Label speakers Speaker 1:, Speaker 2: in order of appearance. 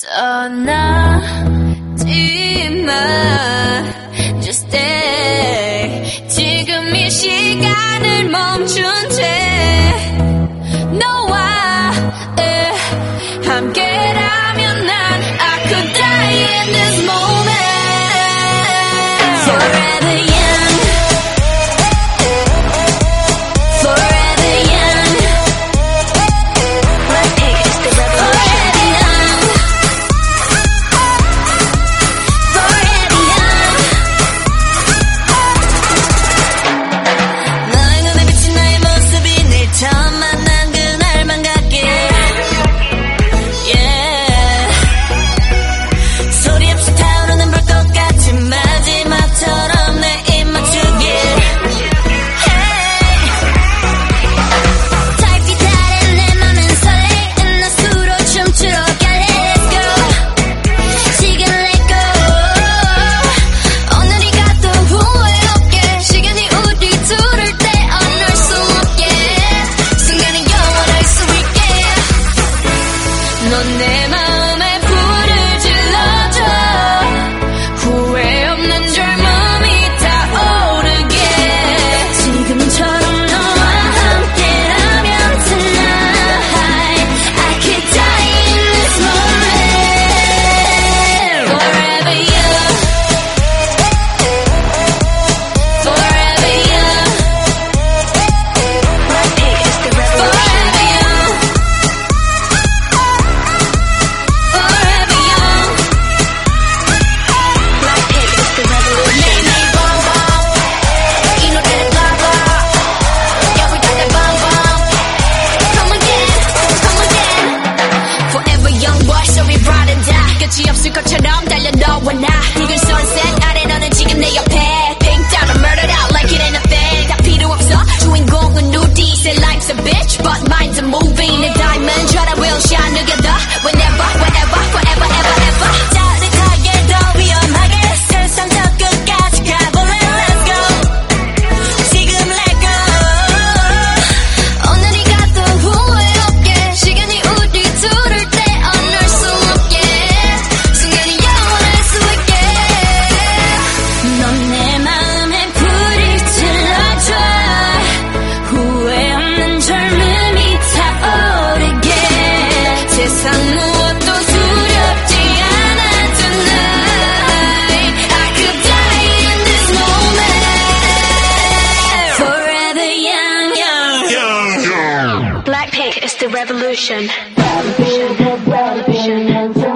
Speaker 1: 떠나지 마 Just stay 지금 이 시간을 멈춘 채 너와 함께라면 난 I could die in this moment 넌내
Speaker 2: 맘. is the revolution. revolution. revolution.